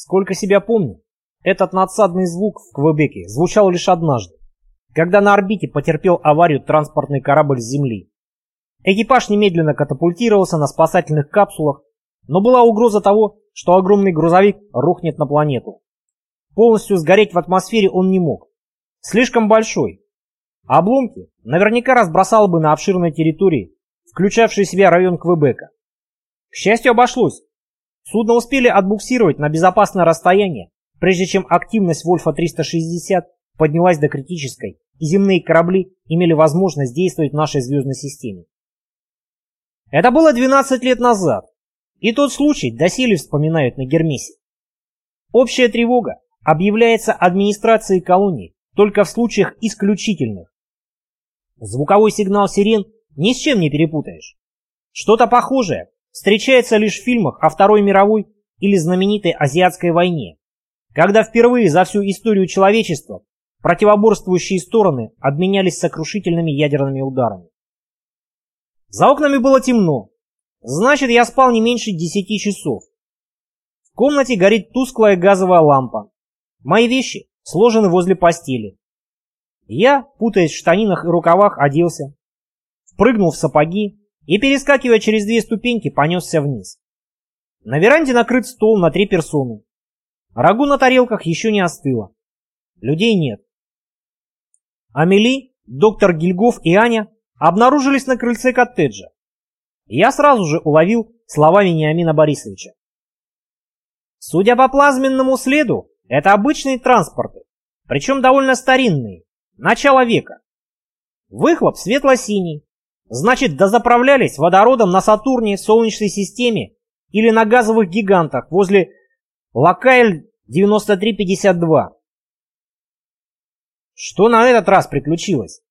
Сколько себя помню, этот надсадный звук в Квебеке звучал лишь однажды, когда на орбите потерпел аварию транспортный корабль с Земли. Экипаж немедленно катапультировался на спасательных капсулах, но была угроза того, что огромный грузовик рухнет на планету. Полностью сгореть в атмосфере он не мог. Слишком большой. Обломки наверняка разбросал бы на обширной территории, включавшей в себя район Квебека. К счастью, обошлось. Судно успели отбуксировать на безопасное расстояние, прежде чем активность Вольфа-360 поднялась до критической, и земные корабли имели возможность действовать в нашей звездной системе. Это было 12 лет назад, и тот случай доселе вспоминают на Гермесе. Общая тревога объявляется администрацией колонии только в случаях исключительных. Звуковой сигнал сирен ни с чем не перепутаешь. Что-то похожее встречается лишь в фильмах о Второй мировой или знаменитой Азиатской войне, когда впервые за всю историю человечества противоборствующие стороны обменялись сокрушительными ядерными ударами. За окнами было темно, значит я спал не меньше десяти часов. В комнате горит тусклая газовая лампа. Мои вещи сложены возле постели. Я, путаясь в штанинах и рукавах, оделся, впрыгнул в сапоги и, перескакивая через две ступеньки, понесся вниз. На веранде накрыт стол на три персоны. Рагу на тарелках еще не остыло. Людей нет. Амели, доктор Гильгоф и Аня обнаружились на крыльце коттеджа. Я сразу же уловил слова Вениамина Борисовича. Судя по плазменному следу, это обычные транспорты, причем довольно старинные, начала века. Выхлоп светло-синий, значит дозаправлялись водородом на Сатурне Солнечной системе или на газовых гигантах возле Локайль 9352. Что на этот раз приключилось?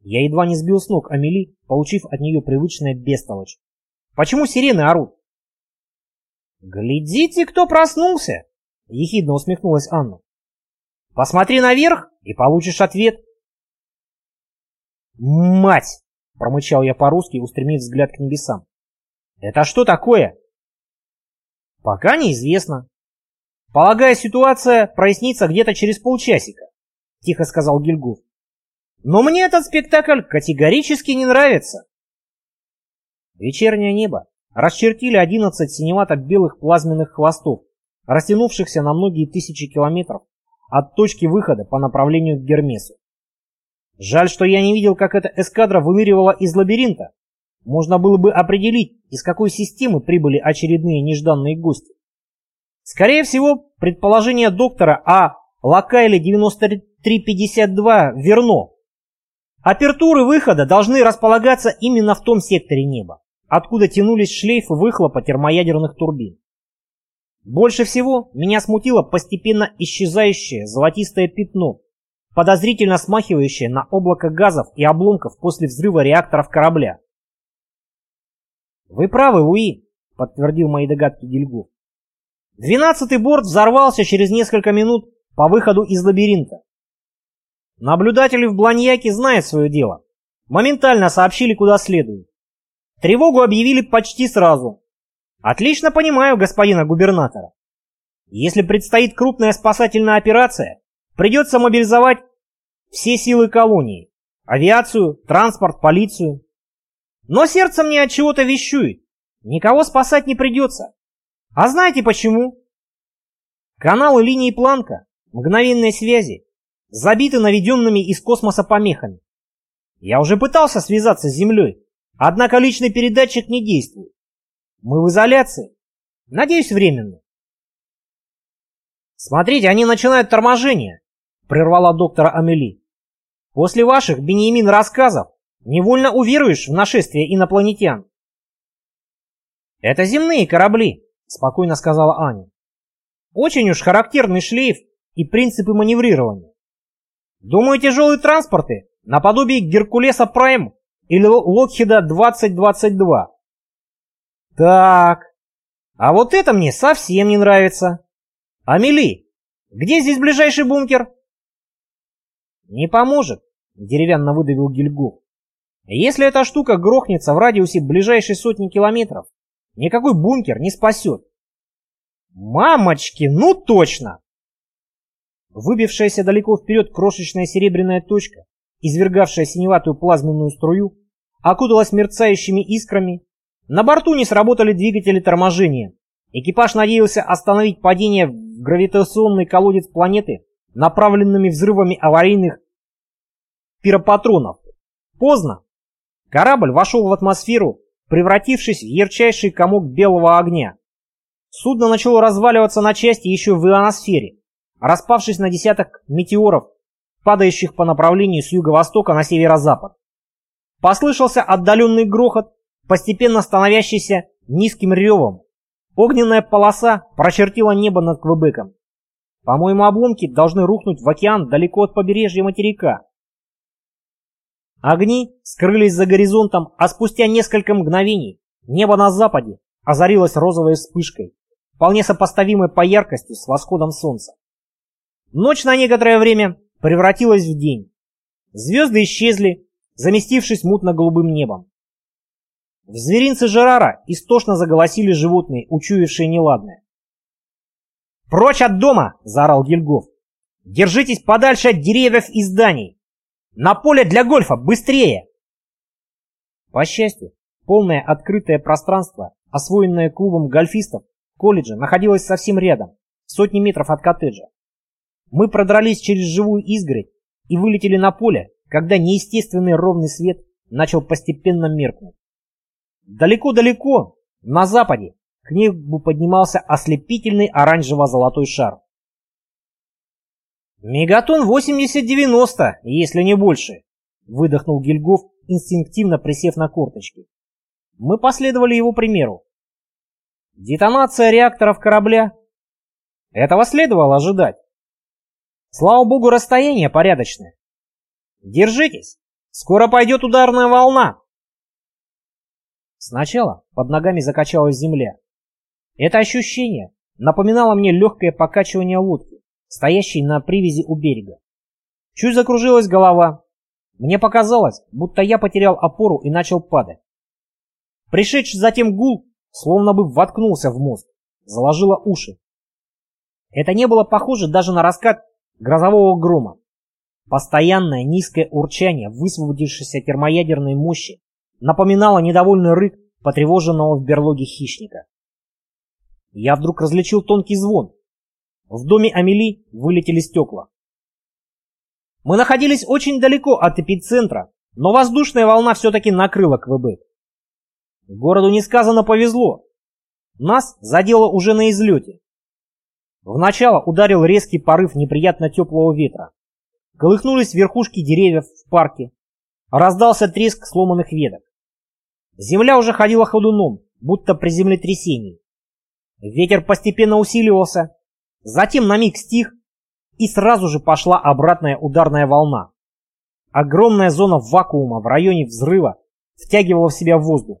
Я едва не сбил с ног Амели, получив от нее привычное бестолочь. Почему сирены орут? «Глядите, кто проснулся!» — ехидно усмехнулась Анна. «Посмотри наверх, и получишь ответ». «Мать!» — промычал я по-русски, устремив взгляд к небесам. «Это что такое?» «Пока неизвестно. Полагаю, ситуация прояснится где-то через полчасика», — тихо сказал Гильгоф. «Но мне этот спектакль категорически не нравится». Вечернее небо расчертили одиннадцать синевато-белых плазменных хвостов, растянувшихся на многие тысячи километров от точки выхода по направлению к Гермесу. Жаль, что я не видел, как эта эскадра выныривала из лабиринта. Можно было бы определить, из какой системы прибыли очередные нежданные гости. Скорее всего, предположение доктора о Локайле 9352 верно. Апертуры выхода должны располагаться именно в том секторе неба, откуда тянулись шлейфы выхлопа термоядерных турбин. Больше всего меня смутило постепенно исчезающее золотистое пятно, подозрительно смахивающее на облако газов и обломков после взрыва реакторов корабля. «Вы правы, Луи», — подтвердил мои догадки Гильгоф. «Двенадцатый борт взорвался через несколько минут по выходу из лабиринта. Наблюдатели в Бланьяке знают свое дело. Моментально сообщили, куда следует. Тревогу объявили почти сразу, Отлично понимаю господина губернатора. Если предстоит крупная спасательная операция, придется мобилизовать все силы колонии. Авиацию, транспорт, полицию. Но сердце мне от чего-то вещует. Никого спасать не придется. А знаете почему? Каналы линии Планка, мгновенной связи, забиты наведенными из космоса помехами. Я уже пытался связаться с Землей, однако личный передатчик не действует. Мы в изоляции. Надеюсь, временно. Смотрите, они начинают торможение, прервала доктора Амели. После ваших, Беньямин, рассказов невольно уверуешь в нашествие инопланетян. Это земные корабли, спокойно сказала Аня. Очень уж характерный шлейф и принципы маневрирования. Думаю, тяжелые транспорты, наподобие Геркулеса Прайм или Локхида 2022, так, а вот это мне совсем не нравится. Амели, где здесь ближайший бункер? Не поможет, деревянно выдавил Гильгоф. Если эта штука грохнется в радиусе ближайшей сотни километров, никакой бункер не спасет. Мамочки, ну точно! Выбившаяся далеко вперед крошечная серебряная точка, извергавшая синеватую плазменную струю, окуталась мерцающими искрами. На борту не сработали двигатели торможения. Экипаж надеялся остановить падение в гравитационный колодец планеты направленными взрывами аварийных пиропатронов. Поздно. Корабль вошел в атмосферу, превратившись в ярчайший комок белого огня. Судно начало разваливаться на части еще в ионосфере, распавшись на десяток метеоров, падающих по направлению с юго-востока на северо-запад. Послышался отдаленный грохот, постепенно становящийся низким ревом. Огненная полоса прочертила небо над Квебеком. По-моему, обломки должны рухнуть в океан далеко от побережья материка. Огни скрылись за горизонтом, а спустя несколько мгновений небо на западе озарилось розовой вспышкой, вполне сопоставимой по яркости с восходом солнца. Ночь на некоторое время превратилась в день. Звезды исчезли, заместившись мутно-голубым небом. В зверинце Жерара истошно заголосили животные, учуявшие неладное. «Прочь от дома!» — заорал Гильгоф. «Держитесь подальше от деревьев и зданий! На поле для гольфа! Быстрее!» По счастью, полное открытое пространство, освоенное клубом гольфистов колледжа, находилось совсем рядом, сотни метров от коттеджа. Мы продрались через живую изгородь и вылетели на поле, когда неестественный ровный свет начал постепенно меркнуть. Далеко-далеко, на западе, к небу поднимался ослепительный оранжево-золотой шар. «Мегатон 80-90, если не больше», — выдохнул Гильгоф, инстинктивно присев на корточки. Мы последовали его примеру. Детонация реакторов корабля. Этого следовало ожидать. Слава богу, расстояние порядочное. Держитесь, скоро пойдет ударная волна. Сначала под ногами закачалась земля. Это ощущение напоминало мне легкое покачивание лодки, стоящей на привязи у берега. Чуть закружилась голова. Мне показалось, будто я потерял опору и начал падать. Пришедший затем гул словно бы воткнулся в мозг, заложило уши. Это не было похоже даже на раскат грозового грома. Постоянное низкое урчание высвободившейся термоядерной мощи напоминало недовольный рык потревоженного в берлоге хищника. Я вдруг различил тонкий звон. В доме Амели вылетели стекла. Мы находились очень далеко от эпицентра, но воздушная волна все-таки накрыла Квебек. Городу несказанно повезло. Нас задело уже на излете. В ударил резкий порыв неприятно теплого ветра. Колыхнулись верхушки деревьев в парке. Раздался треск сломанных веток. Земля уже ходила ходуном, будто при землетрясении. Ветер постепенно усиливался, затем на миг стих, и сразу же пошла обратная ударная волна. Огромная зона вакуума в районе взрыва втягивала в себя воздух.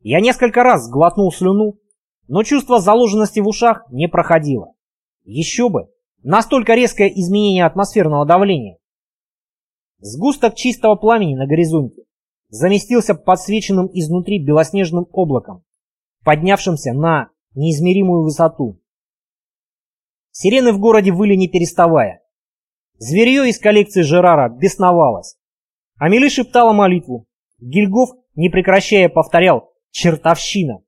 Я несколько раз сглотнул слюну, но чувство заложенности в ушах не проходило. Еще бы! Настолько резкое изменение атмосферного давления. Сгусток чистого пламени на горизонте заместился подсвеченным изнутри белоснежным облаком, поднявшимся на неизмеримую высоту. Сирены в городе выли не переставая. Зверье из коллекции Жерара бесновалось. Амели шептала молитву. Гильгоф, не прекращая, повторял «Чертовщина!».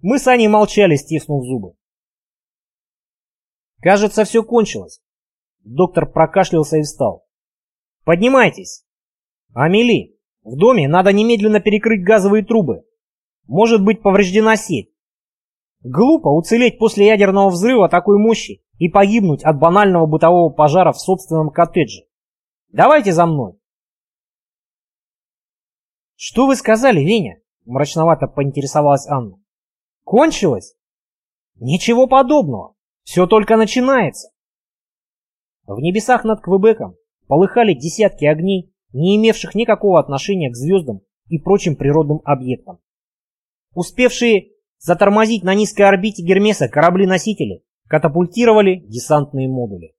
Мы с Аней молчали, стиснув зубы. Кажется, все кончилось. Доктор прокашлялся и встал. Поднимайтесь. Амели, в доме надо немедленно перекрыть газовые трубы. Может быть повреждена сеть. Глупо уцелеть после ядерного взрыва такой мощи и погибнуть от банального бытового пожара в собственном коттедже. Давайте за мной. Что вы сказали, Веня? Мрачновато поинтересовалась Анна. Кончилось? Ничего подобного. Все только начинается. В небесах над Квебеком полыхали десятки огней, не имевших никакого отношения к звездам и прочим природным объектам. Успевшие затормозить на низкой орбите Гермеса корабли-носители катапультировали десантные модули.